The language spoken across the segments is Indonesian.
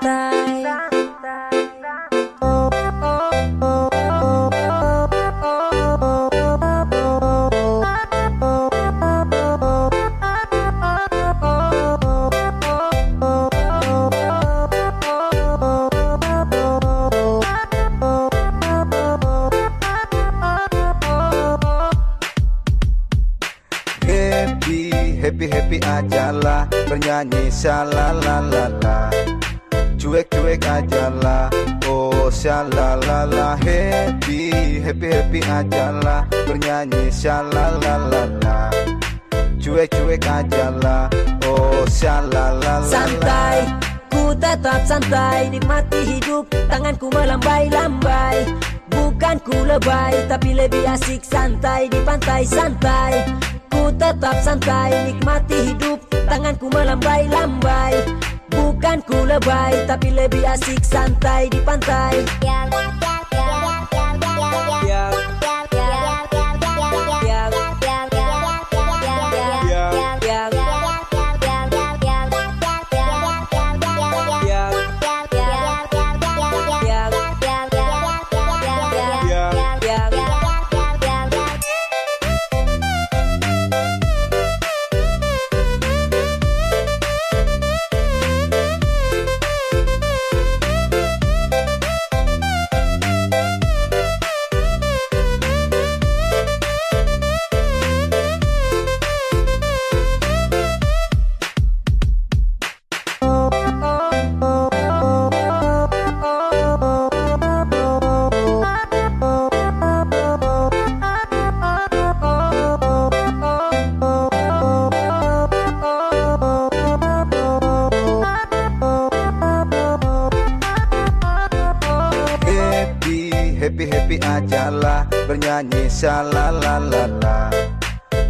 santai. Happy happy happy aja lah. Bernyanyi la. Cuek cuek aja lah. Oh shalalala Happy happy happy aja lah. Bernyanyi shalalalala. Cuek cuek aja lah. Oh shalalala Santai Ku tetap santai Nikmati hidup. Tanganku melambai-lambai. Bukan ku lebay Tapi lebih asik santai Di pantai santai. Ku tetap santai Nikmati hidup. Tanganku melambai-lambai Bukan ku lebay Tapi lebih asik santai Di pantai happy, happy aja lah Bernyanyi shalalalala.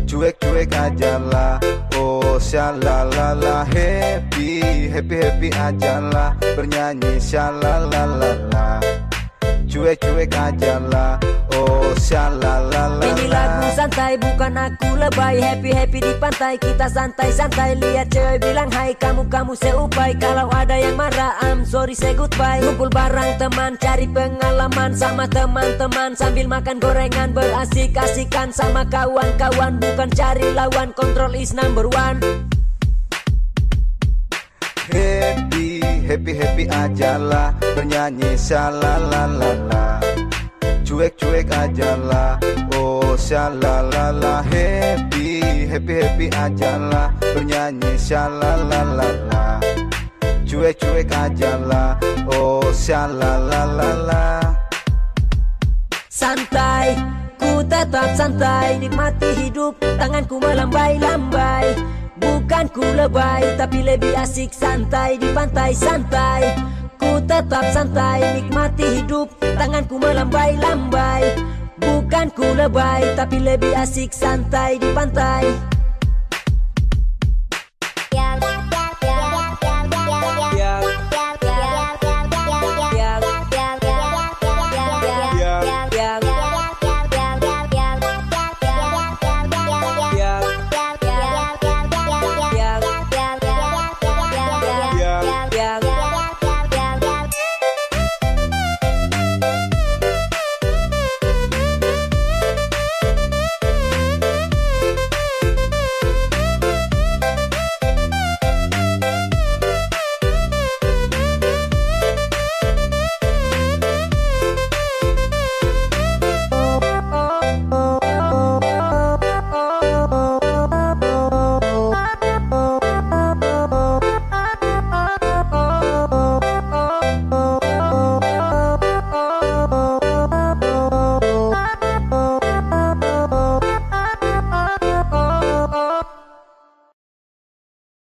Cuek, cuek aja lah Oh shalalala. Happy, happy, happy aja lah Bernyanyi shalalalala. Cuek, cuek aja lah Oh Ini lagu santai bukan aku lebay. Happy happy di pantai kita santai santai. Lihat cewek bilang hai kamu kamu seupai. Kalau ada yang marah I'm sorry say goodbye. Kumpul barang teman cari pengalaman. Sama teman-teman Sambil makan gorengan. Berasik-asikan sama kawan-kawan. Bukan cari lawan control is number one. Happy, happy, happy aja lah. Bernyanyi shalalalala Cuek, cuek aja lah. Oh shalalala Happy, happy, happy aja lah. Bernyanyi shalalalala. Cuek, cuek aja lah. Oh shalalala Santai, ku tetap santai Nikmati hidup, tanganku melambai-lambai. Bukan ku lebay, tapi lebih asik santai Di pantai santai Tetap santai, nikmati hidup. Tanganku melambai-lambai Bukan ku lebay, tapi lebih asik santai di pantai